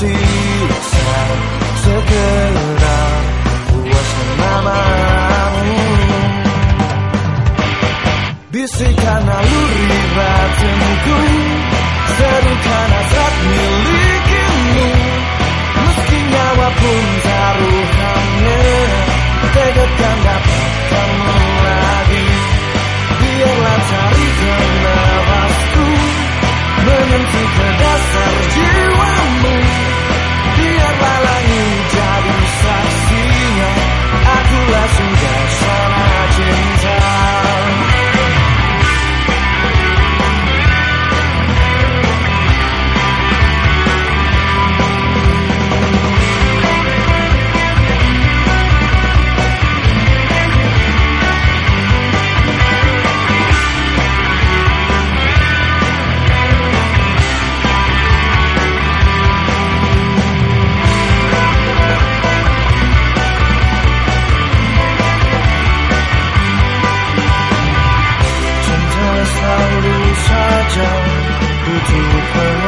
see 不住快乐。